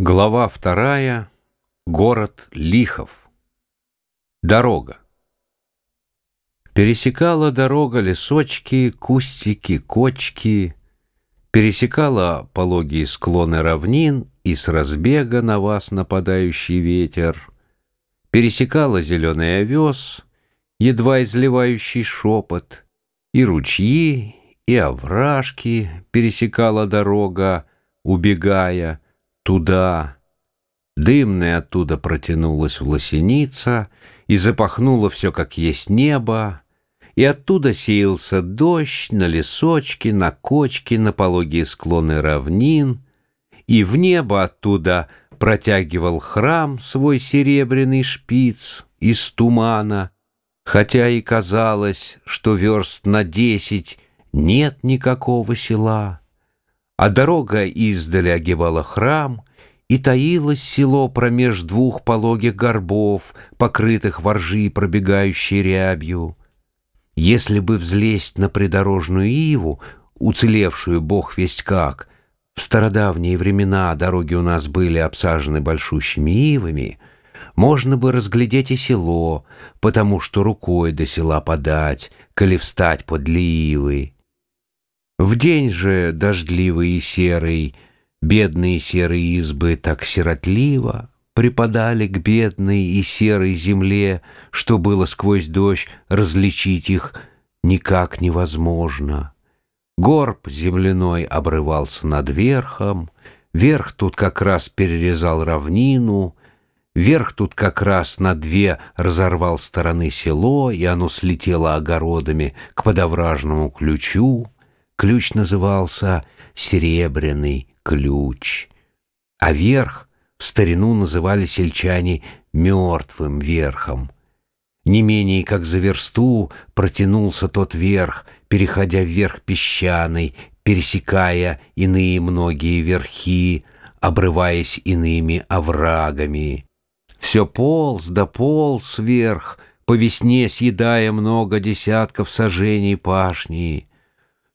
Глава вторая. Город Лихов. Дорога. Пересекала дорога лесочки, кустики, кочки, пересекала пологие склоны равнин и с разбега на вас нападающий ветер, пересекала зеленый овес, едва изливающий шепот, и ручьи, и овражки пересекала дорога, убегая — туда. Дымная оттуда протянулась в лосеница и запахнуло все, как есть небо, и оттуда сеялся дождь на лесочки, на кочки, на пологие склоны равнин, и в небо оттуда протягивал храм свой серебряный шпиц из тумана, хотя и казалось, что верст на десять нет никакого села а дорога издали огибала храм, и таилось село промеж двух пологих горбов, покрытых воржи пробегающей рябью. Если бы взлезть на придорожную иву, уцелевшую бог весть как, в стародавние времена дороги у нас были обсажены большущими ивами, можно бы разглядеть и село, потому что рукой до села подать, коли встать под ивы. В день же дождливый и серый, Бедные серые избы так сиротливо Припадали к бедной и серой земле, Что было сквозь дождь различить их никак невозможно. Горб земляной обрывался над верхом, Верх тут как раз перерезал равнину, Верх тут как раз на две разорвал стороны село, И оно слетело огородами к подовражному ключу. Ключ назывался «Серебряный ключ», а верх в старину называли сельчане «мертвым верхом». Не менее как за версту протянулся тот верх, переходя вверх песчаный, пересекая иные многие верхи, обрываясь иными оврагами. Все полз да полз вверх, по весне съедая много десятков сажений пашни.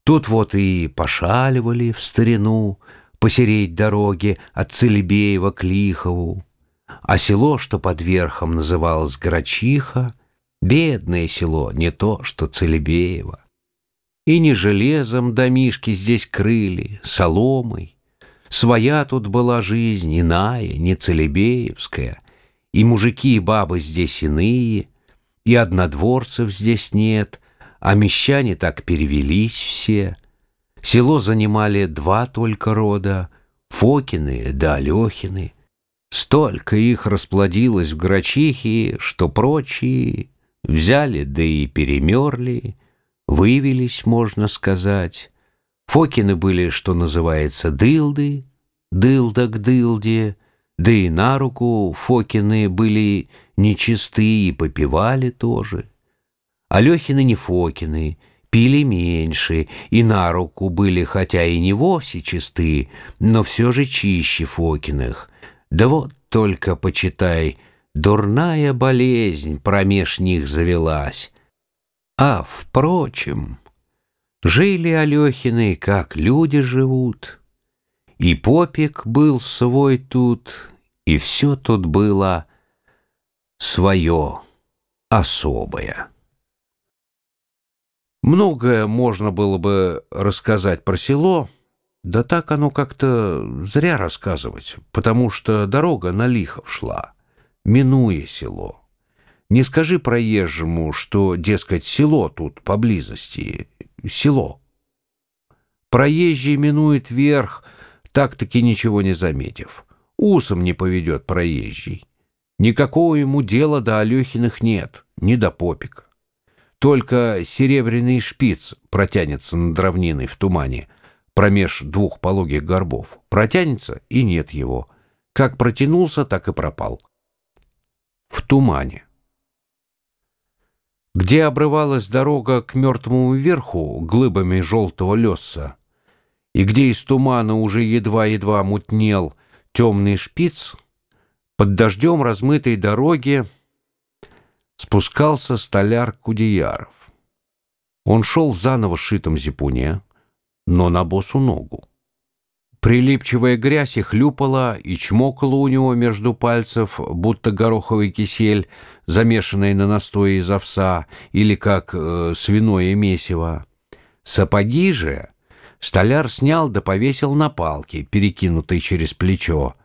Тут вот и пошаливали в старину, посереть дороги от Целебеева к Лихову. А село, что под верхом называлось Грачиха, бедное село, не то, что Целебеево. И не железом домишки здесь крыли, соломой. Своя тут была жизнь, иная, не Целебеевская. И мужики и бабы здесь иные, и однодворцев здесь нет — а мещане так перевелись все. Село занимали два только рода — Фокины да Алехины. Столько их расплодилось в Грачихе, что прочие взяли да и перемерли, вывелись, можно сказать. Фокины были, что называется, дылды, дылда к дылде, да и на руку Фокины были нечистые и попивали тоже. Алехины не Фокины, пили меньше, и на руку были, хотя и не вовсе чисты, но все же чище Фокиных. Да вот только, почитай, дурная болезнь промеж них завелась. А, впрочем, жили Алехины, как люди живут. И попик был свой тут, и все тут было свое особое. Многое можно было бы рассказать про село, да так оно как-то зря рассказывать, потому что дорога на Лихов шла, минуя село. Не скажи проезжему, что, дескать, село тут поблизости, село. Проезжий минует верх, так-таки ничего не заметив. Усом не поведет проезжий. Никакого ему дела до Алехиных нет, ни до попика. Только серебряный шпиц протянется над равниной в тумане, промеж двух пологих горбов. Протянется, и нет его. Как протянулся, так и пропал. В тумане. Где обрывалась дорога к мертвому верху глыбами желтого леса, и где из тумана уже едва-едва мутнел темный шпиц, под дождем размытой дороги спускался столяр Кудеяров. Он шел в заново сшитом зипуне, но на босу ногу. Прилипчивая грязь и хлюпала, и чмокала у него между пальцев, будто гороховый кисель, замешанный на настое из овса, или как э, свиное месиво. Сапоги же столяр снял да повесил на палки, перекинутые через плечо.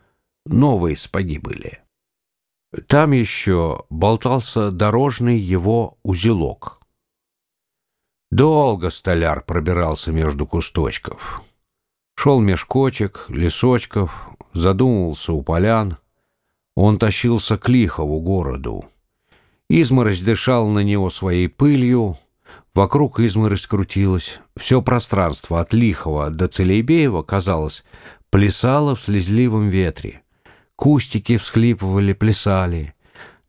Новые сапоги были. Там еще болтался дорожный его узелок. Долго столяр пробирался между кусточков. Шел меж кочек, лесочков, задумывался у полян. Он тащился к Лихову городу. Изморозь дышал на него своей пылью, вокруг изморозь крутилась. Все пространство от Лихова до Целейбеева, казалось, плясало в слезливом ветре. Кустики всхлипывали, плясали.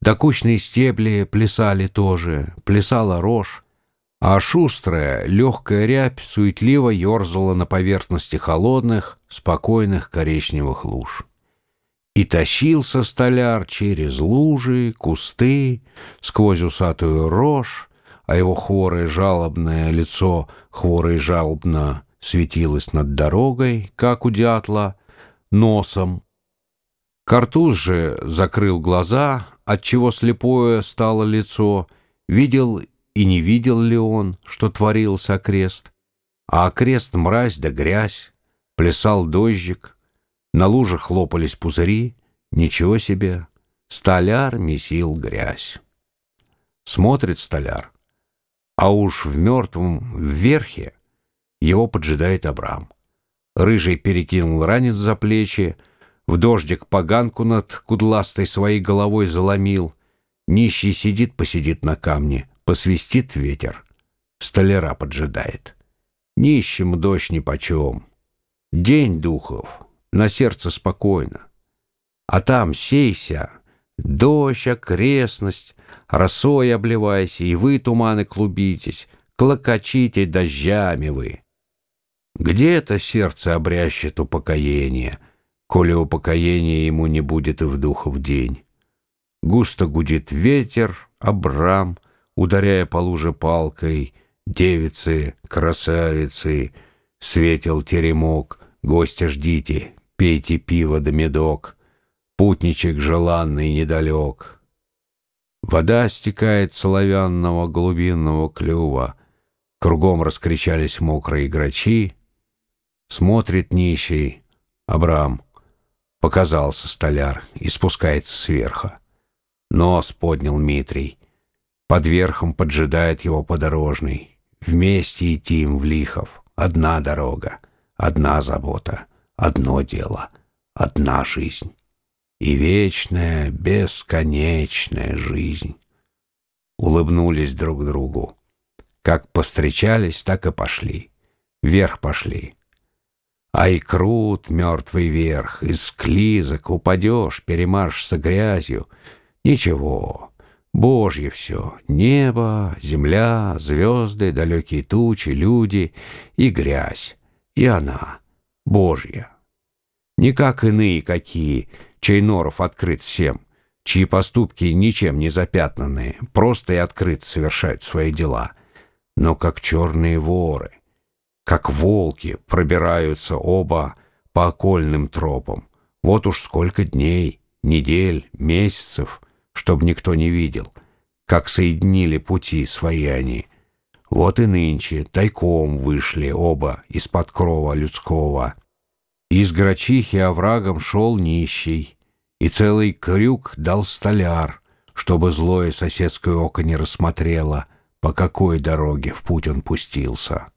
Докучные стебли плясали тоже, плясала рожь а шустрая, легкая рябь суетливо ерзала на поверхности холодных, спокойных коричневых луж. И тащился столяр через лужи, кусты, сквозь усатую рожь, а его хворое жалобное лицо хворо и жалобно светилось над дорогой, как у дятла, носом. Картуз же закрыл глаза, отчего слепое стало лицо, видел и не видел ли он, что творился окрест? А окрест мразь да грязь, плясал дождик, на лужах хлопались пузыри, ничего себе, столяр месил грязь. Смотрит столяр, а уж в мертвом верхе его поджидает Абрам. Рыжий перекинул ранец за плечи, в дождик поганку над кудластой своей головой заломил, нищий сидит-посидит на камне — Посвистит ветер, столяра поджидает. Нищему дождь нипочем. День духов, на сердце спокойно. А там сейся, дождь, окрестность, росой обливайся, и вы, туманы, клубитесь, клокочите дождями вы. Где это сердце обрящет упокоение, коли упокоения ему не будет и в духов день? Густо гудит ветер, Абрам, ударяя по луже палкой, девицы, красавицы, светил теремок, гостя ждите, пейте пиво да медок, путничек желанный недалек. Вода стекает соловянного глубинного клюва, кругом раскричались мокрые грачи, смотрит нищий, Абрам, показался столяр и спускается сверху. Нос поднял Митрий, под верхом поджидает его подорожный. Вместе идти им в Лихов. Одна дорога, одна забота, одно дело, одна жизнь. И вечная, бесконечная жизнь. Улыбнулись друг другу. Как повстречались, так и пошли. Вверх пошли. Ай, крут, мертвый верх, из склизок упадешь, перемажешься грязью. Ничего, Божье все — небо, земля, звезды, далекие тучи, люди и грязь, и она, Божья. Не как иные какие, чей норов открыт всем, чьи поступки ничем не запятнанные, просто и открыто совершают свои дела, но как черные воры, как волки пробираются оба по окольным тропам. Вот уж сколько дней, недель, месяцев — чтоб никто не видел, как соединили пути свои они. Вот и нынче тайком вышли оба из-под крова людского. Из грачихи оврагом шел нищий, и целый крюк дал столяр, чтобы злое соседское око не рассмотрело, по какой дороге в путь он пустился.